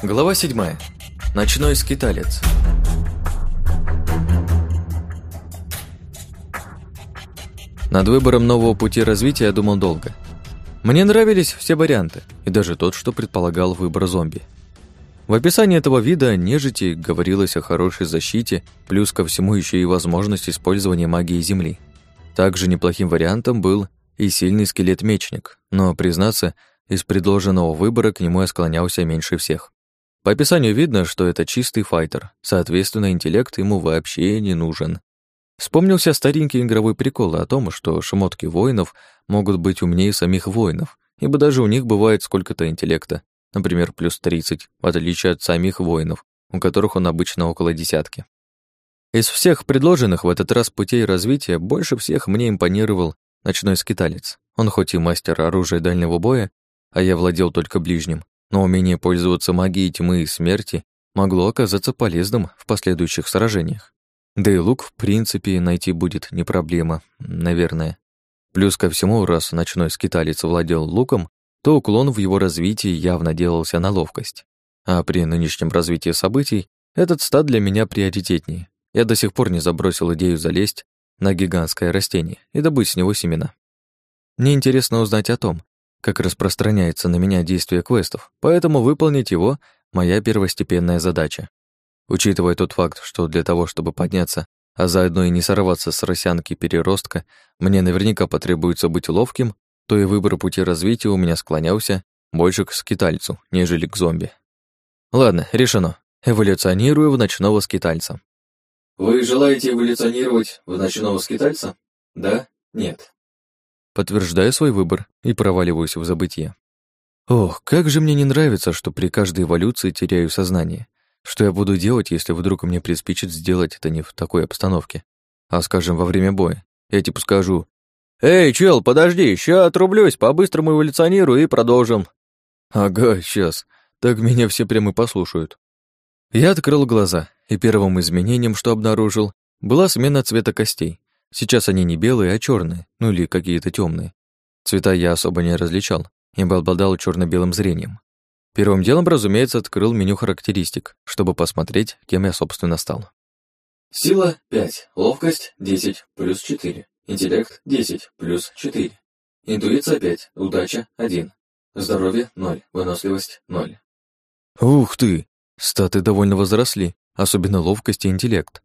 Глава 7. Ночной скиталец. Над выбором нового пути развития я думал долго. Мне нравились все варианты, и даже тот, что предполагал выбор зомби. В описании этого вида нежити говорилось о хорошей защите, плюс ко всему еще и возможность использования магии Земли. Также неплохим вариантом был и сильный скелет-мечник, но, признаться, из предложенного выбора к нему я склонялся меньше всех. По описанию видно, что это чистый файтер, соответственно, интеллект ему вообще не нужен. Вспомнился старенький игровой прикол о том, что шмотки воинов могут быть умнее самих воинов, ибо даже у них бывает сколько-то интеллекта, например, плюс 30, в отличие от самих воинов, у которых он обычно около десятки. Из всех предложенных в этот раз путей развития больше всех мне импонировал ночной скиталец. Он хоть и мастер оружия дальнего боя, а я владел только ближним, но умение пользоваться магией тьмы и смерти могло оказаться полезным в последующих сражениях. Да и лук, в принципе, найти будет не проблема, наверное. Плюс ко всему, раз ночной скиталец владел луком, то уклон в его развитии явно делался на ловкость. А при нынешнем развитии событий этот стад для меня приоритетнее. Я до сих пор не забросил идею залезть на гигантское растение и добыть с него семена. Мне интересно узнать о том, как распространяется на меня действие квестов, поэтому выполнить его — моя первостепенная задача. Учитывая тот факт, что для того, чтобы подняться, а заодно и не сорваться с росянки переростка, мне наверняка потребуется быть ловким, то и выбор пути развития у меня склонялся больше к скитальцу, нежели к зомби. Ладно, решено. Эволюционирую в ночного скитальца. Вы желаете эволюционировать в ночного скитальца? Да? Нет? Подтверждаю свой выбор и проваливаюсь в забытье. Ох, как же мне не нравится, что при каждой эволюции теряю сознание. Что я буду делать, если вдруг мне приспичит сделать это не в такой обстановке, а, скажем, во время боя? Я типа скажу, «Эй, чел, подожди, ща отрублюсь, по-быстрому эволюционирую и продолжим». Ага, сейчас. Так меня все прямо послушают. Я открыл глаза, и первым изменением, что обнаружил, была смена цвета костей. Сейчас они не белые, а черные, ну или какие-то темные. Цвета я особо не различал, ибо обладал черно белым зрением. Первым делом, разумеется, открыл меню характеристик, чтобы посмотреть, кем я, собственно, стал. Сила 5, ловкость 10, плюс 4, интеллект 10, плюс 4, интуиция 5, удача 1, здоровье 0, выносливость 0. Ух ты! Статы довольно возросли, особенно ловкость и интеллект.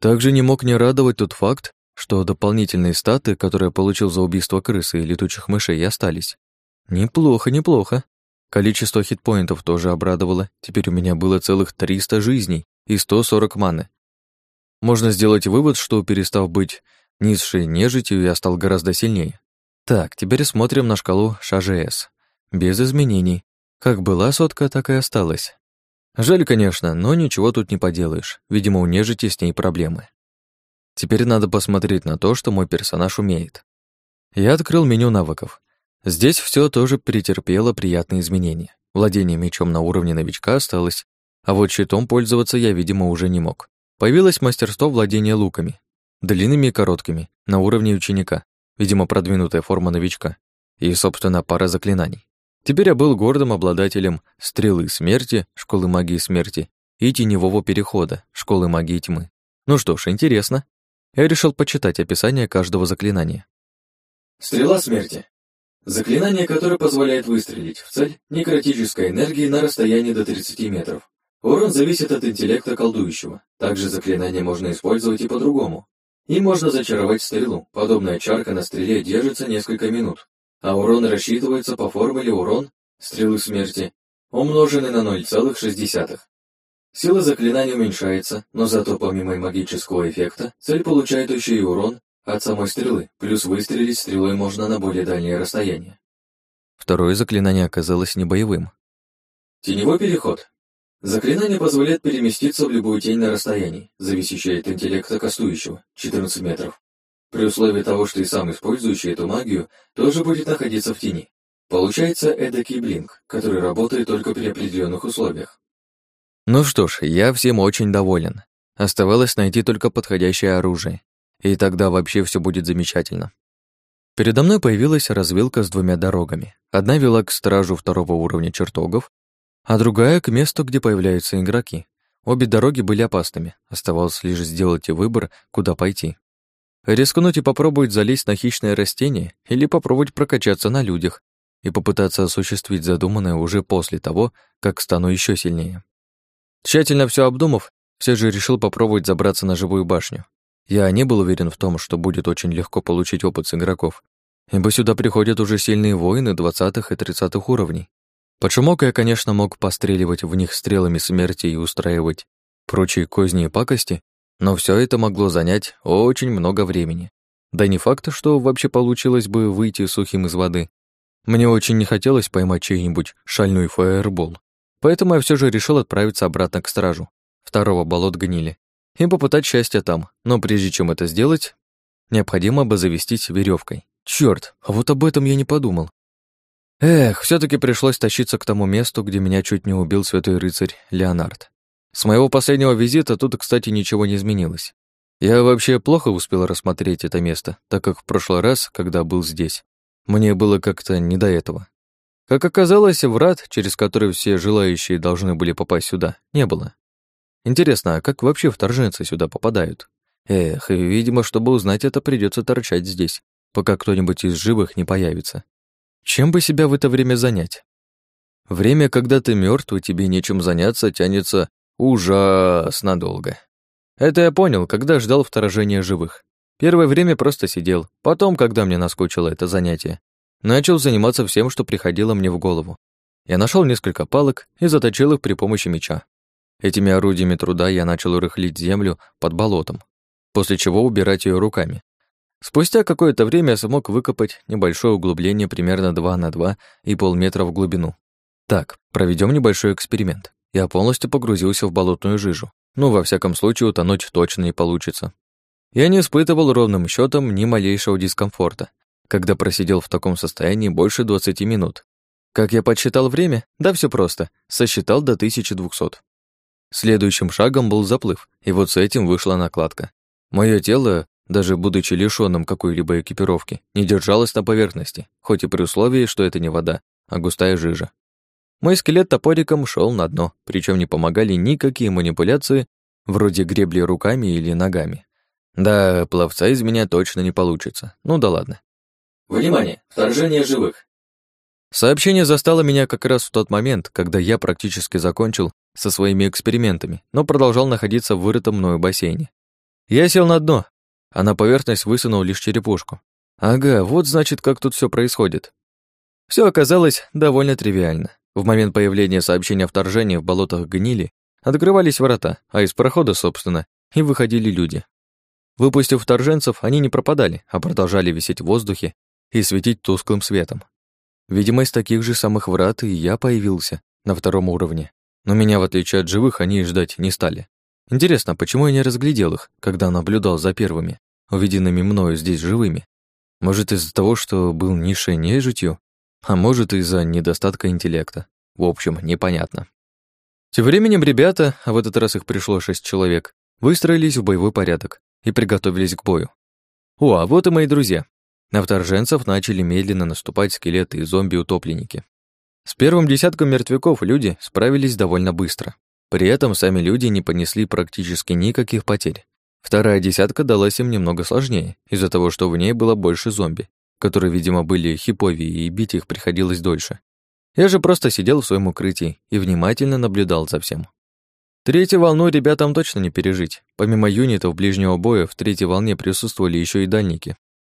Также не мог не радовать тот факт, что дополнительные статы, которые получил за убийство крысы и летучих мышей, остались. Неплохо, неплохо. Количество хитпоинтов тоже обрадовало. Теперь у меня было целых 300 жизней и 140 маны. Можно сделать вывод, что, перестав быть низшей нежитью, я стал гораздо сильнее. Так, теперь смотрим на шкалу ШАЖС. Без изменений. Как была сотка, так и осталась. Жаль, конечно, но ничего тут не поделаешь. Видимо, у нежити с ней проблемы. Теперь надо посмотреть на то, что мой персонаж умеет. Я открыл меню навыков. Здесь все тоже претерпело приятные изменения. Владение мечом на уровне новичка осталось, а вот щитом пользоваться я, видимо, уже не мог. Появилось мастерство владения луками. Длинными и короткими, на уровне ученика. Видимо, продвинутая форма новичка. И, собственно, пара заклинаний. Теперь я был гордым обладателем стрелы смерти, школы магии смерти, и теневого перехода, школы магии тьмы. Ну что ж, интересно я решил почитать описание каждого заклинания. Стрела смерти. Заклинание, которое позволяет выстрелить в цель некротической энергии на расстоянии до 30 метров. Урон зависит от интеллекта колдующего. Также заклинание можно использовать и по-другому. Им можно зачаровать стрелу. Подобная чарка на стреле держится несколько минут. А урон рассчитывается по формуле урон стрелы смерти, умноженный на 0,6. Сила заклинания уменьшается, но зато помимо магического эффекта, цель получает еще и урон от самой стрелы, плюс выстрелить стрелой можно на более дальнее расстояние. Второе заклинание оказалось не боевым. Теневой переход. Заклинание позволяет переместиться в любую тень на расстоянии, зависящее от интеллекта кастующего, 14 метров. При условии того, что и сам использующий эту магию тоже будет находиться в тени. Получается эдакий блинк, который работает только при определенных условиях. Ну что ж, я всем очень доволен. Оставалось найти только подходящее оружие. И тогда вообще все будет замечательно. Передо мной появилась развилка с двумя дорогами. Одна вела к стражу второго уровня чертогов, а другая — к месту, где появляются игроки. Обе дороги были опасными, оставалось лишь сделать выбор, куда пойти. Рискнуть и попробовать залезть на хищное растение или попробовать прокачаться на людях и попытаться осуществить задуманное уже после того, как стану еще сильнее. Тщательно все обдумав, все же решил попробовать забраться на живую башню. Я не был уверен в том, что будет очень легко получить опыт с игроков, ибо сюда приходят уже сильные воины 20 и 30 уровней. Под шумок я, конечно, мог постреливать в них стрелами смерти и устраивать прочие козни и пакости, но все это могло занять очень много времени. Да не факт, что вообще получилось бы выйти сухим из воды. Мне очень не хотелось поймать чей-нибудь шальной фаербол, поэтому я все же решил отправиться обратно к стражу, второго болот гнили, и попытать счастье там, но прежде чем это сделать, необходимо бы веревкой. Черт, а вот об этом я не подумал. Эх, все таки пришлось тащиться к тому месту, где меня чуть не убил святой рыцарь Леонард. С моего последнего визита тут, кстати, ничего не изменилось. Я вообще плохо успел рассмотреть это место, так как в прошлый раз, когда был здесь, мне было как-то не до этого. Как оказалось, врат, через который все желающие должны были попасть сюда, не было. Интересно, а как вообще вторженцы сюда попадают? Эх, видимо, чтобы узнать это, придется торчать здесь, пока кто-нибудь из живых не появится. Чем бы себя в это время занять? Время, когда ты мертв и тебе нечем заняться, тянется ужасно долго. Это я понял, когда ждал вторжения живых. Первое время просто сидел, потом, когда мне наскучило это занятие, начал заниматься всем, что приходило мне в голову. Я нашел несколько палок и заточил их при помощи меча. Этими орудиями труда я начал рыхлить землю под болотом, после чего убирать ее руками. Спустя какое-то время я смог выкопать небольшое углубление примерно 2 на 2 и полметра в глубину. Так, проведем небольшой эксперимент. Я полностью погрузился в болотную жижу. Ну, во всяком случае, утонуть точно не получится. Я не испытывал ровным счетом ни малейшего дискомфорта, когда просидел в таком состоянии больше 20 минут. Как я подсчитал время? Да все просто. Сосчитал до 1200. Следующим шагом был заплыв, и вот с этим вышла накладка. Мое тело, даже будучи лишённым какой-либо экипировки, не держалось на поверхности, хоть и при условии, что это не вода, а густая жижа. Мой скелет топориком шел на дно, причем не помогали никакие манипуляции, вроде гребли руками или ногами. Да, пловца из меня точно не получится. Ну да ладно. Внимание! Вторжение живых! Сообщение застало меня как раз в тот момент, когда я практически закончил со своими экспериментами, но продолжал находиться в вырытом мною бассейне. Я сел на дно, а на поверхность высунул лишь черепушку. Ага, вот значит, как тут все происходит. Все оказалось довольно тривиально. В момент появления сообщения о вторжении в болотах гнили, открывались врата, а из прохода, собственно, и выходили люди. Выпустив вторженцев, они не пропадали, а продолжали висеть в воздухе и светить тусклым светом. Видимо, из таких же самых врат и я появился на втором уровне. Но меня, в отличие от живых, они ждать не стали. Интересно, почему я не разглядел их, когда наблюдал за первыми, увиденными мною здесь живыми? Может, из-за того, что был низшей нежитью? А может, из-за недостатка интеллекта? В общем, непонятно. Тем временем ребята, а в этот раз их пришло шесть человек, выстроились в боевой порядок и приготовились к бою. О, а вот и мои друзья. На вторженцев начали медленно наступать скелеты и зомби-утопленники. С первым десятком мертвяков люди справились довольно быстро. При этом сами люди не понесли практически никаких потерь. Вторая десятка далась им немного сложнее, из-за того, что в ней было больше зомби, которые, видимо, были хиповее, и бить их приходилось дольше. Я же просто сидел в своем укрытии и внимательно наблюдал за всем. Третью волну ребятам точно не пережить. Помимо юнитов ближнего боя, в третьей волне присутствовали еще и дальники,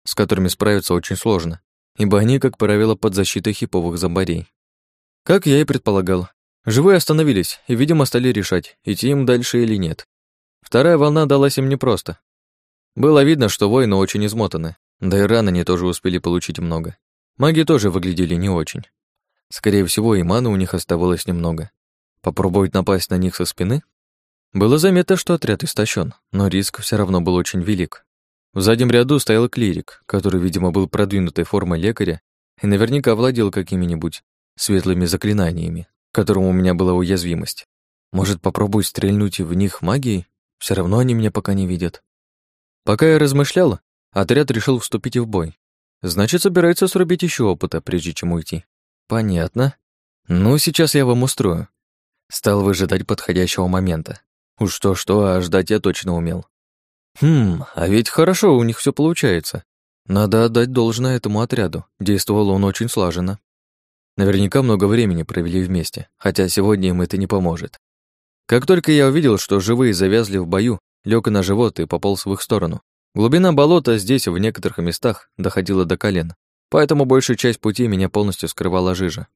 с которыми справиться очень сложно, ибо они, как правило, под защитой хиповых зомбарей. Как я и предполагал, живые остановились и, видимо, стали решать, идти им дальше или нет. Вторая волна далась им непросто. Было видно, что воины очень измотаны, да и раны они тоже успели получить много. Маги тоже выглядели не очень. Скорее всего, и маны у них оставалось немного. Попробовать напасть на них со спины? Было заметно, что отряд истощен, но риск все равно был очень велик. В заднем ряду стоял клирик, который, видимо, был продвинутой формой лекаря и наверняка владел какими-нибудь светлыми заклинаниями, к которым у меня была уязвимость. Может, попробую стрельнуть в них магией? Все равно они меня пока не видят. Пока я размышлял, отряд решил вступить в бой. Значит, собирается срубить еще опыта, прежде чем уйти. Понятно. Ну, сейчас я вам устрою. Стал выжидать подходящего момента. Уж что-что, а ждать я точно умел. Хм, а ведь хорошо у них все получается. Надо отдать должное этому отряду. Действовал он очень слаженно. Наверняка много времени провели вместе, хотя сегодня им это не поможет. Как только я увидел, что живые завязли в бою, лег на живот и пополз в их сторону. Глубина болота здесь в некоторых местах доходила до колен, поэтому большую часть пути меня полностью скрывала жижа.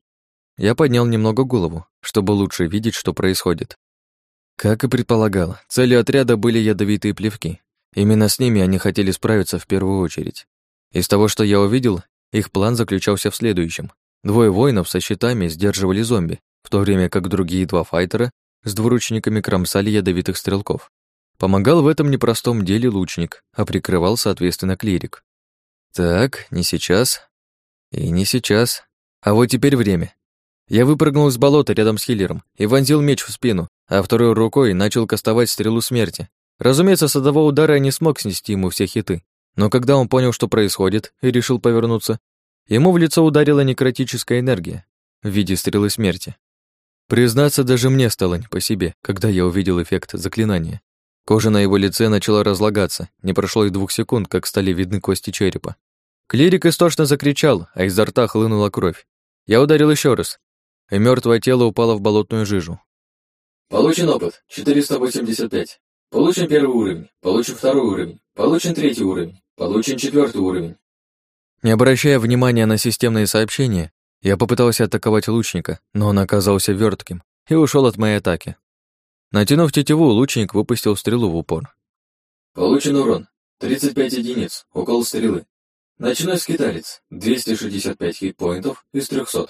Я поднял немного голову, чтобы лучше видеть, что происходит. Как и предполагал, целью отряда были ядовитые плевки. Именно с ними они хотели справиться в первую очередь. Из того, что я увидел, их план заключался в следующем. Двое воинов со щитами сдерживали зомби, в то время как другие два файтера с двуручниками кромсали ядовитых стрелков. Помогал в этом непростом деле лучник, а прикрывал, соответственно, клирик. Так, не сейчас. И не сейчас. А вот теперь время. Я выпрыгнул из болота рядом с хиллером и вонзил меч в спину, а второй рукой начал кастовать стрелу смерти. Разумеется, с одного удара я не смог снести ему все хиты, но когда он понял, что происходит, и решил повернуться, ему в лицо ударила некротическая энергия в виде стрелы смерти. Признаться, даже мне стало не по себе, когда я увидел эффект заклинания. Кожа на его лице начала разлагаться, не прошло и двух секунд, как стали видны кости черепа. Клирик истошно закричал, а изо рта хлынула кровь. Я ударил еще раз, и мертвое тело упало в болотную жижу. Получен опыт 485. Получен первый уровень. Получен второй уровень. Получен третий уровень. Получен четвертый уровень. Не обращая внимания на системные сообщения, я попытался атаковать лучника, но он оказался вертким и ушел от моей атаки. Натянув тетиву, лучник выпустил стрелу в упор. Получен урон 35 единиц, укол стрелы. Ночной скиталец 265 хитпоинтов из 300.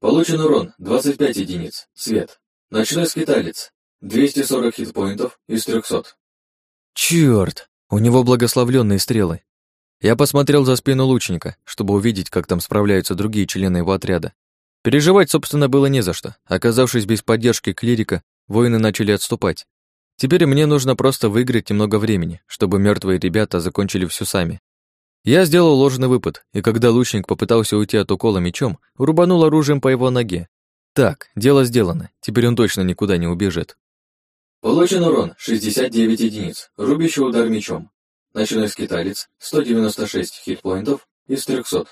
Получен урон 25 единиц, свет. Ночной скиталец 240 хитпоинтов из 300. Чёрт, у него благословленные стрелы. Я посмотрел за спину лучника, чтобы увидеть, как там справляются другие члены его отряда. Переживать, собственно, было не за что. Оказавшись без поддержки клирика, воины начали отступать. Теперь мне нужно просто выиграть немного времени, чтобы мертвые ребята закончили все сами. Я сделал ложный выпад, и когда лучник попытался уйти от укола мечом, рубанул оружием по его ноге. Так, дело сделано, теперь он точно никуда не убежит. Получен урон 69 единиц, рубящий удар мечом. Ночной скиталец 196 хитпоинтов из 300.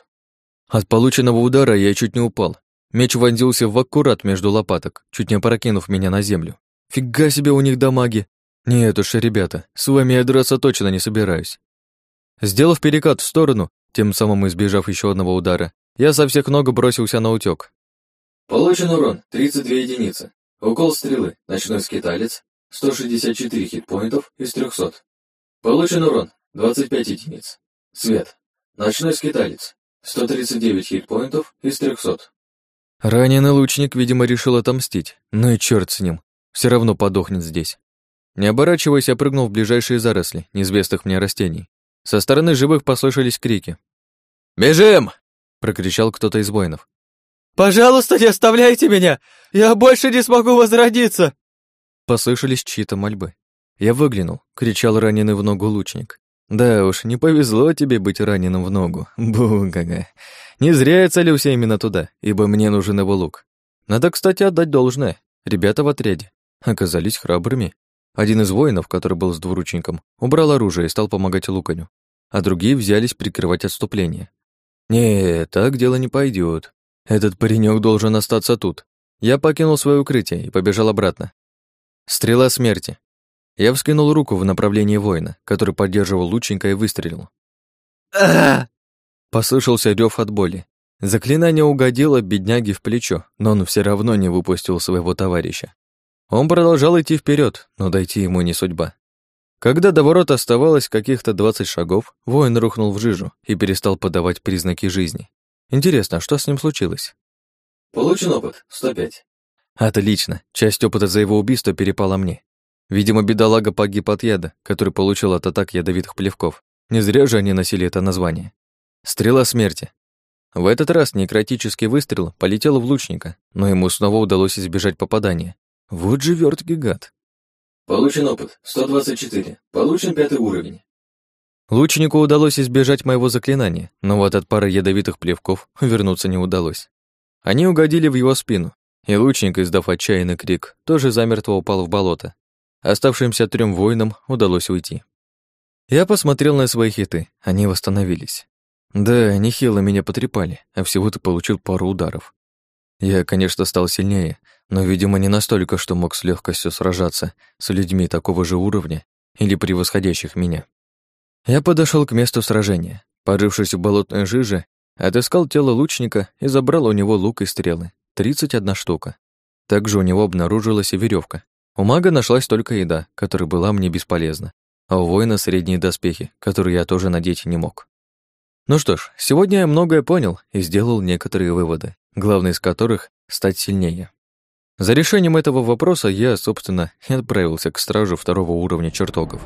От полученного удара я чуть не упал. Меч вонзился в аккурат между лопаток, чуть не опрокинув меня на землю. Фига себе у них дамаги. Нет уж, ребята, с вами я драться точно не собираюсь. Сделав перекат в сторону, тем самым избежав еще одного удара, я со всех ног бросился на утек. Получен урон 32 единицы. Укол стрелы, ночной скиталец, 164 хитпоинтов из 300. Получен урон 25 единиц. Свет. Ночной скиталец, 139 хитпоинтов из 300. Раненый лучник, видимо, решил отомстить. Ну и черт с ним. Все равно подохнет здесь. Не оборачиваясь, я прыгнул в ближайшие заросли, неизвестных мне растений. Со стороны живых послышались крики. «Бежим!» — прокричал кто-то из воинов. «Пожалуйста, не оставляйте меня! Я больше не смогу возродиться!» Послышались чьи-то мольбы. Я выглянул, кричал раненый в ногу лучник. Да уж, не повезло тебе быть раненым в ногу. Бу-га-га. Не зря я целился именно туда, ибо мне нужен его лук. Надо, кстати, отдать должное. Ребята в отряде оказались храбрыми. Один из воинов, который был с двуручником, убрал оружие и стал помогать луканю, а другие взялись прикрывать отступление. Не, так дело не пойдет. Этот паренек должен остаться тут. Я покинул свое укрытие и побежал обратно. Стрела смерти. Я вскинул руку в направлении воина, который поддерживал лучника и выстрелил. Послышался рев от боли. Заклинание угодило бедняге в плечо, но он все равно не выпустил своего товарища. Он продолжал идти вперед, но дойти ему не судьба. Когда до ворот оставалось каких-то двадцать шагов, воин рухнул в жижу и перестал подавать признаки жизни. Интересно, что с ним случилось? Получен опыт, 105. Отлично, часть опыта за его убийство перепала мне. Видимо, бедолага погиб от яда, который получил от атак ядовитых плевков. Не зря же они носили это название. Стрела смерти. В этот раз некротический выстрел полетел в лучника, но ему снова удалось избежать попадания. Вот же верткий гад. Получен опыт, 124. Получен пятый уровень. Лучнику удалось избежать моего заклинания, но вот от пары ядовитых плевков вернуться не удалось. Они угодили в его спину, и лучник, издав отчаянный крик, тоже замертво упал в болото. Оставшимся трем воинам удалось уйти. Я посмотрел на свои хиты, они восстановились. Да, нехило меня потрепали, а всего-то получил пару ударов. Я, конечно, стал сильнее, но, видимо, не настолько, что мог с легкостью сражаться с людьми такого же уровня или превосходящих меня. Я подошел к месту сражения. Порывшись в болотной жиже, отыскал тело лучника и забрал у него лук и стрелы. 31 штука. Также у него обнаружилась и веревка. У мага нашлась только еда, которая была мне бесполезна, а у воина средние доспехи, которые я тоже надеть не мог. Ну что ж, сегодня я многое понял и сделал некоторые выводы, главный из которых — стать сильнее. За решением этого вопроса я, собственно, и отправился к стражу второго уровня чертогов.